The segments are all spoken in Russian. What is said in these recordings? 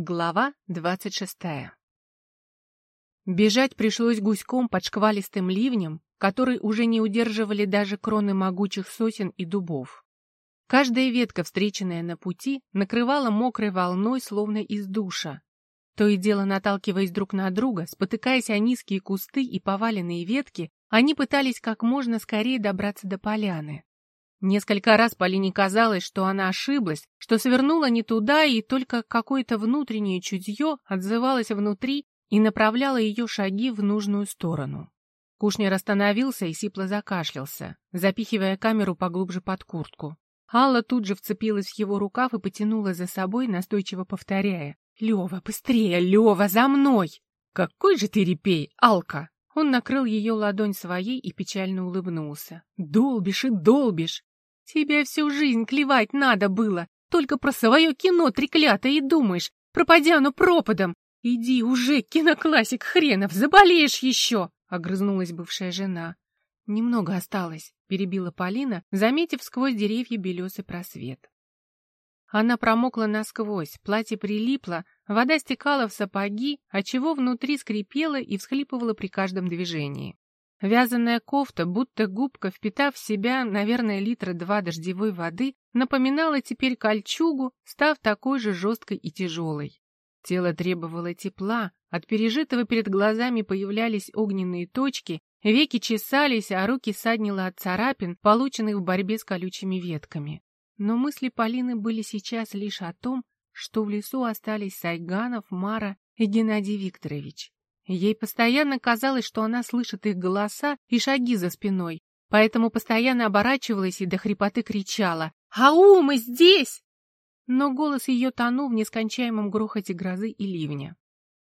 Глава двадцать шестая Бежать пришлось гуськом под шквалистым ливнем, который уже не удерживали даже кроны могучих сосен и дубов. Каждая ветка, встреченная на пути, накрывала мокрой волной, словно из душа. То и дело наталкиваясь друг на друга, спотыкаясь о низкие кусты и поваленные ветки, они пытались как можно скорее добраться до поляны. Несколько раз Полине казалось, что она ошиблась, что свернула не туда, и только какое-то внутреннее чутье отзывалось внутри и направляло ее шаги в нужную сторону. Кушнер остановился и сипло закашлялся, запихивая камеру поглубже под куртку. Алла тут же вцепилась в его рукав и потянула за собой, настойчиво повторяя. «Лева, быстрее, Лева, за мной!» «Какой же ты репей, Алка!» Он накрыл ее ладонь своей и печально улыбнулся. «Долбишь и долбишь! Тебе всю жизнь клевать надо было. Только про свое кино треклятое и думаешь. Пропадя оно пропадом. Иди уже, киноклассик хренов, заболеешь еще!» — огрызнулась бывшая жена. «Немного осталось», — перебила Полина, заметив сквозь деревья белесый просвет. Она промокла насквозь, платье прилипло, вода стекала в сапоги, отчего внутри скрипела и всхлипывала при каждом движении. Вязаная кофта, будто губка, впитав в себя, наверное, литра два дождевой воды, напоминала теперь кольчугу, став такой же жесткой и тяжелой. Тело требовало тепла, от пережитого перед глазами появлялись огненные точки, веки чесались, а руки саднило от царапин, полученных в борьбе с колючими ветками. Но мысли Полины были сейчас лишь о том, что в лесу остались Сайганов, Мара и Геннадий Викторович. Ей постоянно казалось, что она слышит их голоса и шаги за спиной, поэтому постоянно оборачивалась и до хрипоты кричала «Ау, мы здесь!» Но голос ее тонул в нескончаемом грохоте грозы и ливня.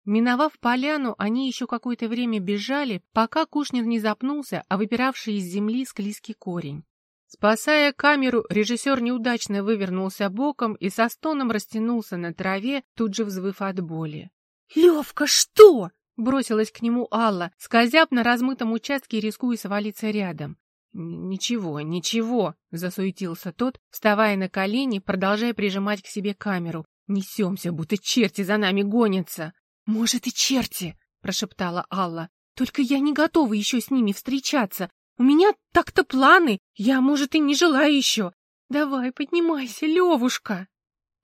Миновав поляну, они еще какое-то время бежали, пока Кушнер не запнулся, а выпиравший из земли склизкий корень. Спасая камеру, режиссер неудачно вывернулся боком и со стоном растянулся на траве, тут же взвыв от боли. «Левка, что?» Бросилась к нему Алла, скользяв на размытом участке, рискуя свалиться рядом. «Ничего, ничего», — засуетился тот, вставая на колени, продолжая прижимать к себе камеру. «Несемся, будто черти за нами гонятся». «Может, и черти», — прошептала Алла. «Только я не готова еще с ними встречаться. У меня так-то планы, я, может, и не желаю еще. Давай, поднимайся, Левушка!»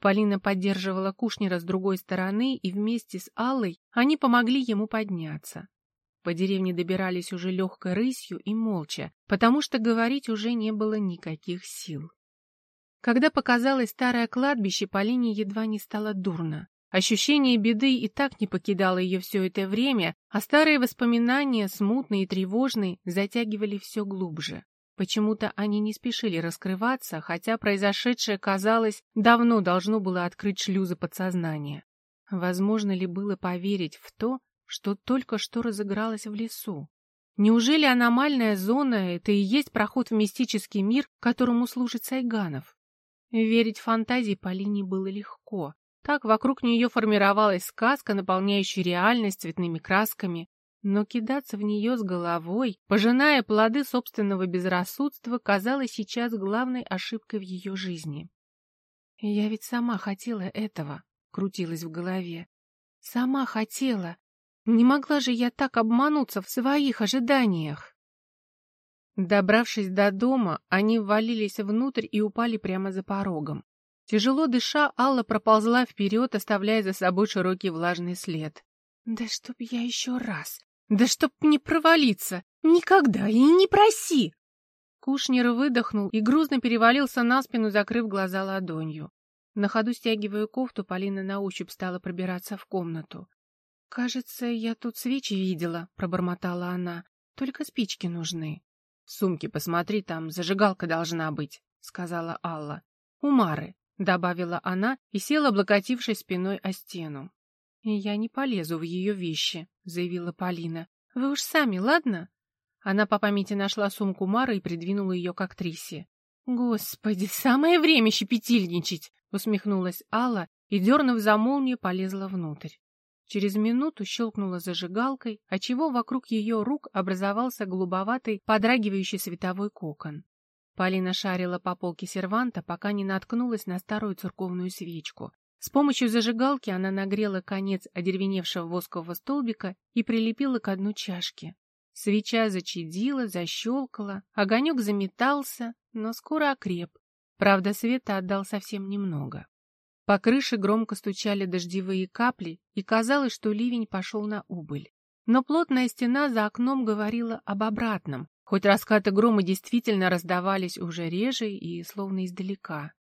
Полина поддерживала Кушнера с другой стороны, и вместе с Аллой они помогли ему подняться. По деревне добирались уже легкой рысью и молча, потому что говорить уже не было никаких сил. Когда показалось старое кладбище, Полине едва не стало дурно. Ощущение беды и так не покидало ее все это время, а старые воспоминания, смутные и тревожные, затягивали все глубже. Почему-то они не спешили раскрываться, хотя произошедшее, казалось, давно должно было открыть шлюзы подсознания. Возможно ли было поверить в то, что только что разыгралось в лесу? Неужели аномальная зона — это и есть проход в мистический мир, которому служит Сайганов? Верить фантазии Полине было легко. Так вокруг нее формировалась сказка, наполняющая реальность цветными красками, но кидаться в нее с головой, пожиная плоды собственного безрассудства, казалось сейчас главной ошибкой в ее жизни. «Я ведь сама хотела этого», — крутилась в голове. «Сама хотела. Не могла же я так обмануться в своих ожиданиях». Добравшись до дома, они ввалились внутрь и упали прямо за порогом. Тяжело дыша, Алла проползла вперед, оставляя за собой широкий влажный след. «Да чтоб я еще раз! Да чтоб не провалиться! Никогда и не проси!» Кушнер выдохнул и грузно перевалился на спину, закрыв глаза ладонью. На ходу стягивая кофту, Полина на ощупь стала пробираться в комнату. «Кажется, я тут свечи видела», — пробормотала она. «Только спички нужны». «В сумке посмотри, там зажигалка должна быть», — сказала Алла. «У Мары», — добавила она и села, облокотившись спиной о стену. «Я не полезу в ее вещи», — заявила Полина. «Вы уж сами, ладно?» Она по памяти нашла сумку Мары и придвинула ее к актрисе. «Господи, самое время щепетильничать!» — усмехнулась Алла и, дернув за молнию, полезла внутрь. Через минуту щелкнула зажигалкой, отчего вокруг ее рук образовался голубоватый, подрагивающий световой кокон. Полина шарила по полке серванта, пока не наткнулась на старую церковную свечку. С помощью зажигалки она нагрела конец одеревеневшего воскового столбика и прилепила к дну чашки. Свеча зачадила, защелкала, огонек заметался, но скоро окреп. Правда, света отдал совсем немного. По крыше громко стучали дождевые капли, и казалось, что ливень пошел на убыль. Но плотная стена за окном говорила об обратном, хоть раскаты грома действительно раздавались уже реже и словно издалека.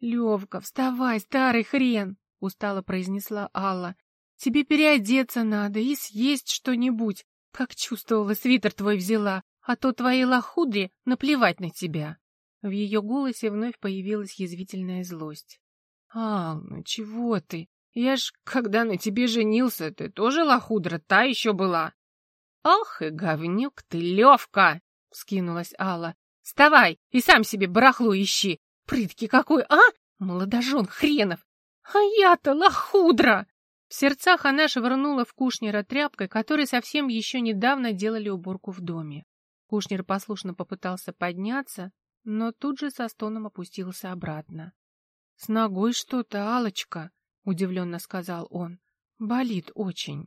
«Левка, вставай, старый хрен!» — устало произнесла Алла. «Тебе переодеться надо и съесть что-нибудь. Как чувствовала, свитер твой взяла, а то твоей лохудре наплевать на тебя». В ее голосе вновь появилась язвительная злость. «Ал, ну чего ты? Я ж, когда на тебе женился, ты тоже лохудра, та еще была». «Ох и говнюк ты, Левка!» — вскинулась Алла. «Вставай и сам себе барахло ищи, Прытки какой, а? Молодожен хренов! А я-то лохудра! В сердцах она швырнула в Кушнера тряпкой, которой совсем еще недавно делали уборку в доме. Кушнер послушно попытался подняться, но тут же со стоном опустился обратно. — С ногой что-то, алочка удивленно сказал он. — Болит очень.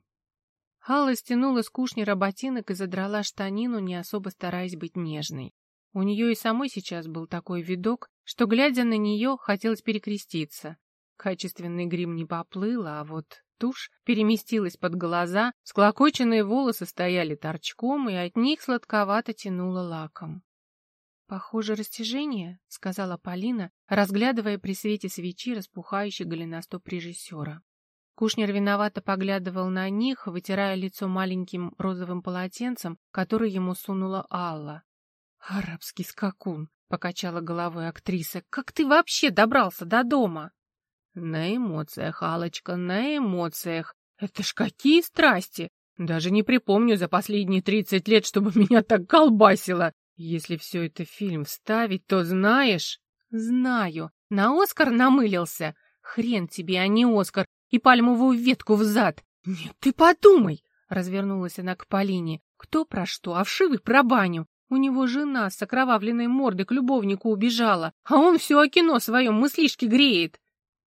Алла стянула с Кушнера ботинок и задрала штанину, не особо стараясь быть нежной. У нее и самой сейчас был такой видок, что, глядя на нее, хотелось перекреститься. Качественный грим не поплыл, а вот тушь переместилась под глаза, склокоченные волосы стояли торчком, и от них сладковато тянуло лаком. «Похоже, растяжение», — сказала Полина, разглядывая при свете свечи распухающий голеностоп режиссера. Кушнер виновато поглядывал на них, вытирая лицо маленьким розовым полотенцем, которое ему сунула Алла. «Арабский скакун», — покачала головой актриса. «Как ты вообще добрался до дома?» «На эмоциях, Алочка, на эмоциях. Это ж какие страсти! Даже не припомню за последние тридцать лет, чтобы меня так колбасило. Если все это фильм вставить, то знаешь...» «Знаю. На Оскар намылился. Хрен тебе, а не Оскар. И пальмовую ветку взад. Нет, ты подумай!» Развернулась она к Полине. «Кто про что, а вшивый про баню. У него жена с окровавленной мордой к любовнику убежала, а он все о кино своем мыслишки греет.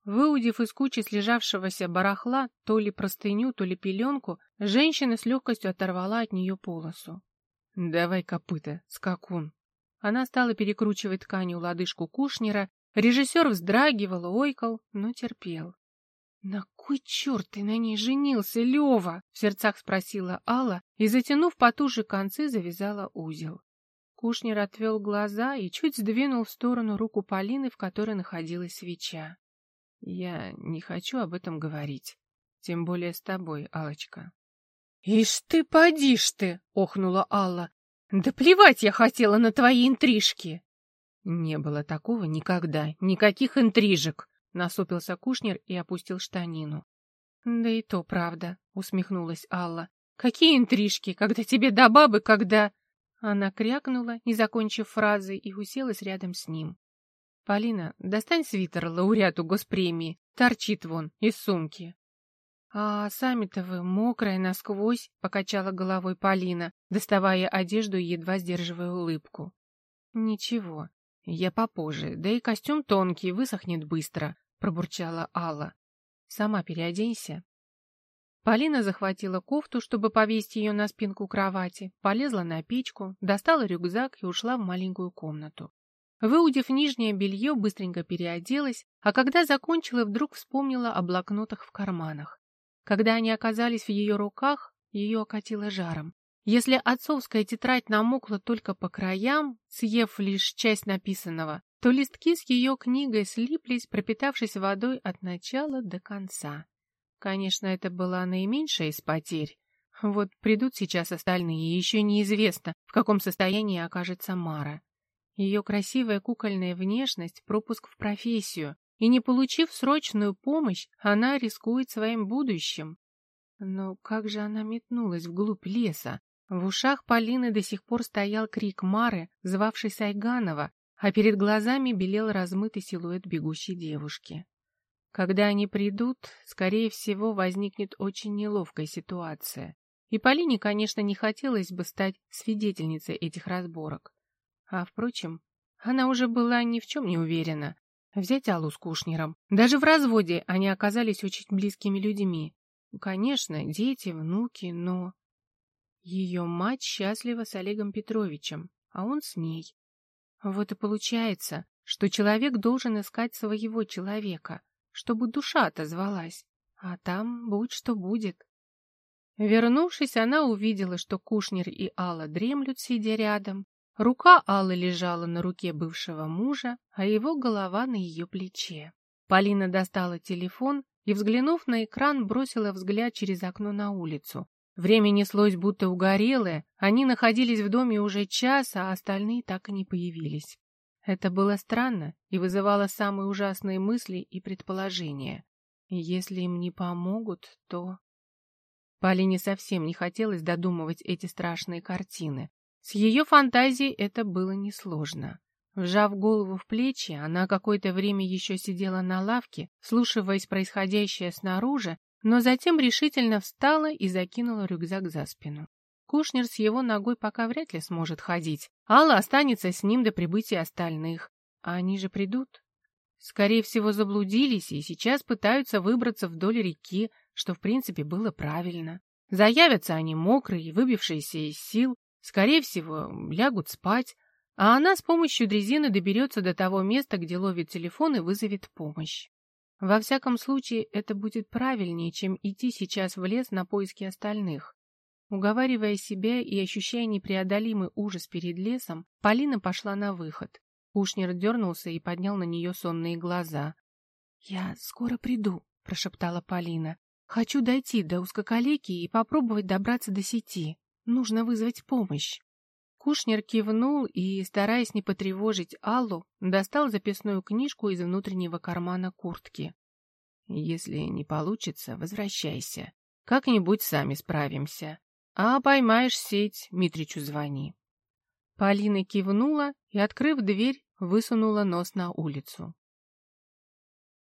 Выудив из кучи слежавшегося барахла то ли простыню, то ли пеленку, женщина с легкостью оторвала от нее полосу. — Давай копыта, скакун. Она стала перекручивать тканью лодыжку Кушнера. Режиссер вздрагивал, ойкал, но терпел. — На кой черт ты на ней женился, Лева? — в сердцах спросила Алла и, затянув потуже концы, завязала узел. Кушнер отвел глаза и чуть сдвинул в сторону руку Полины, в которой находилась свеча. Я не хочу об этом говорить. Тем более с тобой, алочка Ишь ты, подишь ты, охнула Алла. Да плевать я хотела на твои интрижки. Не было такого никогда, никаких интрижек, насупился Кушнер и опустил штанину. Да и то правда, усмехнулась Алла. Какие интрижки, когда тебе до бабы, когда... Она крякнула, не закончив фразы, и уселась рядом с ним. «Полина, достань свитер лауреату госпремии, торчит вон, из сумки». «А сами-то вы мокрая насквозь», — покачала головой Полина, доставая одежду и едва сдерживая улыбку. «Ничего, я попозже, да и костюм тонкий, высохнет быстро», — пробурчала Алла. «Сама переоденься». Полина захватила кофту, чтобы повесить ее на спинку кровати, полезла на печку, достала рюкзак и ушла в маленькую комнату. Выудив нижнее белье, быстренько переоделась, а когда закончила, вдруг вспомнила о блокнотах в карманах. Когда они оказались в ее руках, ее окатило жаром. Если отцовская тетрадь намокла только по краям, съев лишь часть написанного, то листки с ее книгой слиплись, пропитавшись водой от начала до конца. Конечно, это была наименьшая из потерь. Вот придут сейчас остальные, и еще неизвестно, в каком состоянии окажется Мара. Ее красивая кукольная внешность — пропуск в профессию, и не получив срочную помощь, она рискует своим будущим. Но как же она метнулась вглубь леса? В ушах Полины до сих пор стоял крик Мары, звавшей Сайганова, а перед глазами белел размытый силуэт бегущей девушки. Когда они придут, скорее всего, возникнет очень неловкая ситуация. И Полине, конечно, не хотелось бы стать свидетельницей этих разборок. А, впрочем, она уже была ни в чем не уверена. Взять Аллу с Кушнером. Даже в разводе они оказались очень близкими людьми. Конечно, дети, внуки, но... Ее мать счастлива с Олегом Петровичем, а он с ней. Вот и получается, что человек должен искать своего человека, чтобы душа отозвалась, а там будь что будет. Вернувшись, она увидела, что Кушнер и Алла дремлют, сидя рядом. Рука Аллы лежала на руке бывшего мужа, а его голова на ее плече. Полина достала телефон и, взглянув на экран, бросила взгляд через окно на улицу. Время неслось будто угорелое, они находились в доме уже час, а остальные так и не появились. Это было странно и вызывало самые ужасные мысли и предположения. Если им не помогут, то... Полине совсем не хотелось додумывать эти страшные картины. С ее фантазией это было несложно. Вжав голову в плечи, она какое-то время еще сидела на лавке, слушаясь происходящее снаружи, но затем решительно встала и закинула рюкзак за спину. Кушнер с его ногой пока вряд ли сможет ходить. Алла останется с ним до прибытия остальных. А они же придут? Скорее всего, заблудились и сейчас пытаются выбраться вдоль реки, что в принципе было правильно. Заявятся они мокрые, выбившиеся из сил, скорее всего, лягут спать, а она с помощью дрезины доберется до того места, где ловит телефон и вызовет помощь. Во всяком случае, это будет правильнее, чем идти сейчас в лес на поиски остальных. Уговаривая себя и ощущая непреодолимый ужас перед лесом, Полина пошла на выход. Ушнер дернулся и поднял на нее сонные глаза. — Я скоро приду, — прошептала Полина. Хочу дойти до узкоколейки и попробовать добраться до сети. Нужно вызвать помощь. Кушнер кивнул и, стараясь не потревожить Аллу, достал записную книжку из внутреннего кармана куртки. «Если не получится, возвращайся. Как-нибудь сами справимся. А поймаешь сеть, Митричу звони». Полина кивнула и, открыв дверь, высунула нос на улицу.